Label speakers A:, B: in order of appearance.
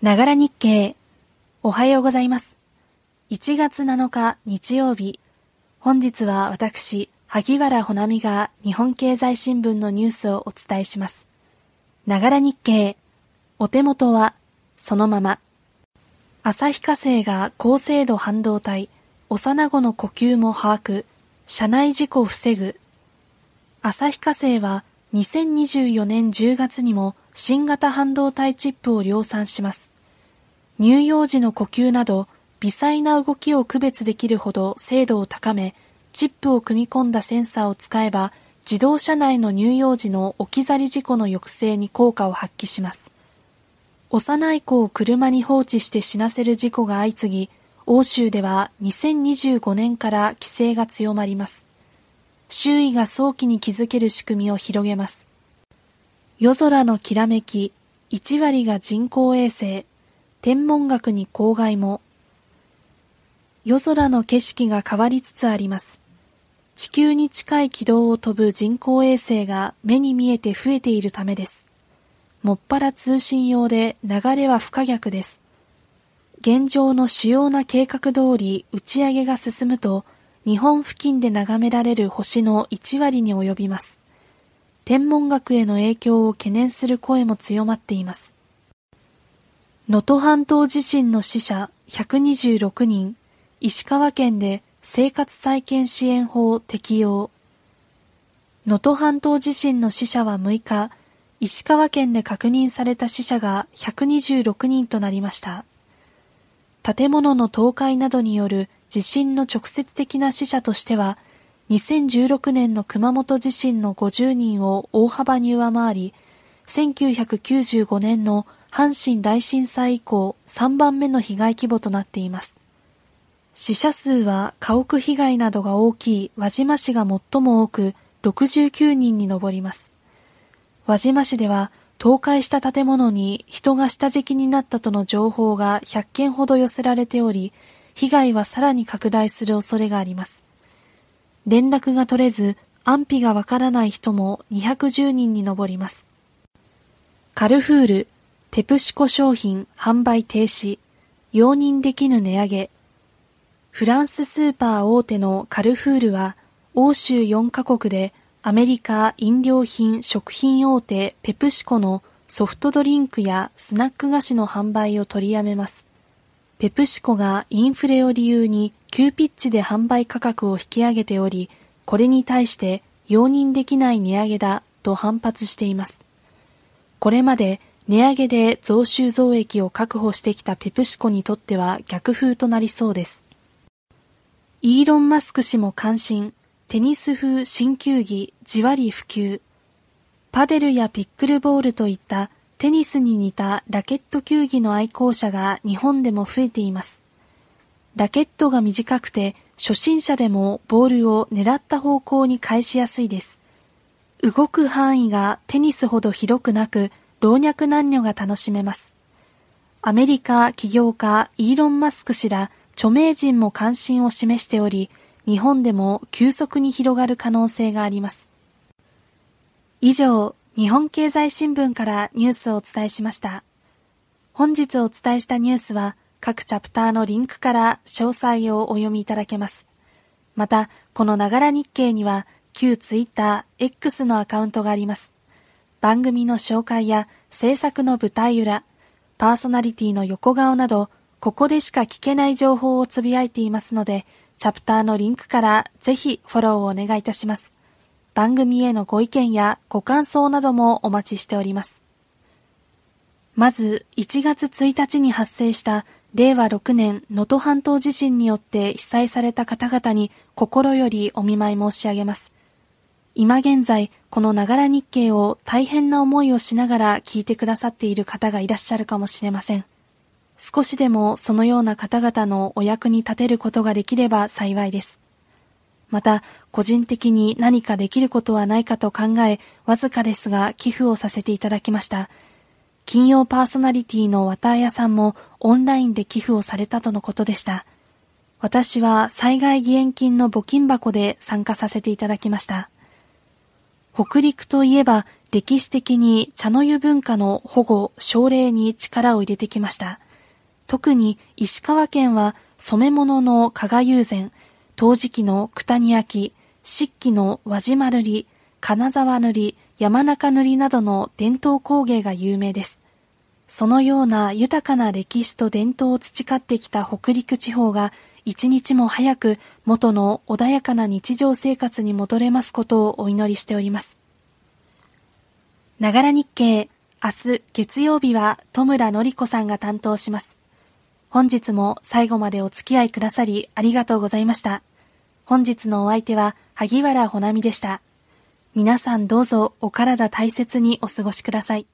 A: ながら日経。おはようございます。1月7日日曜日。本日は私、萩原ほなみが日本経済新聞のニュースをお伝えします。ながら日経。お手元は、そのまま。旭化成が高精度半導体、幼子の呼吸も把握、社内事故を防ぐ。旭化成は2024年10月にも新型半導体チップを量産します。乳幼児の呼吸など微細な動きを区別できるほど精度を高め、チップを組み込んだセンサーを使えば自動車内の乳幼児の置き去り事故の抑制に効果を発揮します。幼い子を車に放置して死なせる事故が相次ぎ、欧州では2025年から規制が強まります。周囲が早期に気づける仕組みを広げます。夜空のきらめき、1割が人工衛星、天文学に公害も。夜空の景色が変わりつつあります。地球に近い軌道を飛ぶ人工衛星が目に見えて増えているためです。もっぱら通信用で流れは不可逆です。現状の主要な計画通り打ち上げが進むと、日本付近で眺められる星の1割に及びます。天文学への影響を懸念する声も強まっています。能登半島地震の死者126人、石川県で生活再建支援法適用。能登半島地震の死者は6日、石川県で確認された死者が126人となりました。建物の倒壊などによる地震の直接的な死者としては、2016年の熊本地震の50人を大幅に上回り、1995年の阪神大震災以降3番目の被害規模となっています。死者数は家屋被害などが大きい輪島市が最も多く69人に上ります。輪島市では倒壊した建物に人が下敷きになったとの情報が100件ほど寄せられており、被害はさらに拡大する恐れがあります。連絡が取れず安否がわからない人も210人に上ります。カルフールペプシコ商品販売停止、容認できぬ値上げ。フランススーパー大手のカルフールは、欧州4カ国でアメリカ飲料品食品大手ペプシコのソフトドリンクやスナック菓子の販売を取りやめます。ペプシコがインフレを理由に急ピッチで販売価格を引き上げており、これに対して容認できない値上げだと反発しています。これまで値上げで増収増益を確保してきたペプシコにとっては逆風となりそうです。イーロン・マスク氏も関心、テニス風新球技じわり普及。パデルやピックルボールといったテニスに似たラケット球技の愛好者が日本でも増えています。ラケットが短くて初心者でもボールを狙った方向に返しやすいです。動く範囲がテニスほど広くなく老若男女が楽しめます。アメリカ起業家イーロン・マスク氏ら著名人も関心を示しており、日本でも急速に広がる可能性があります。以上、日本経済新聞からニュースをお伝えしました。本日お伝えしたニュースは各チャプターのリンクから詳細をお読みいただけます。また、このながら日経には旧ツイッター X のアカウントがあります。番組の紹介や制作の舞台裏、パーソナリティの横顔など、ここでしか聞けない情報をつぶやいていますので、チャプターのリンクからぜひフォローをお願いいたします。番組へのご意見やご感想などもお待ちしております。まず、1月1日に発生した令和6年能登半島地震によって被災された方々に心よりお見舞い申し上げます。今現在、このながら日経を大変な思いをしながら聞いてくださっている方がいらっしゃるかもしれません。少しでもそのような方々のお役に立てることができれば幸いです。また、個人的に何かできることはないかと考え、わずかですが寄付をさせていただきました。金曜パーソナリティの綿谷さんもオンラインで寄付をされたとのことでした。私は災害義援金の募金箱で参加させていただきました。北陸といえば歴史的に茶の湯文化の保護、奨励に力を入れてきました。特に石川県は染め物の加賀友禅、陶磁器の九谷焼、漆器の輪島塗り、金沢塗り、山中塗りなどの伝統工芸が有名です。そのような豊かな歴史と伝統を培ってきた北陸地方が一日も早く元の穏やかな日常生活に戻れますことをお祈りしております。ながら日経、明日月曜日は戸村のり子さんが担当します。本日も最後までお付き合いくださりありがとうございました。本日のお相手は萩原ほなみでした。皆さんどうぞお体大切にお過ごしください。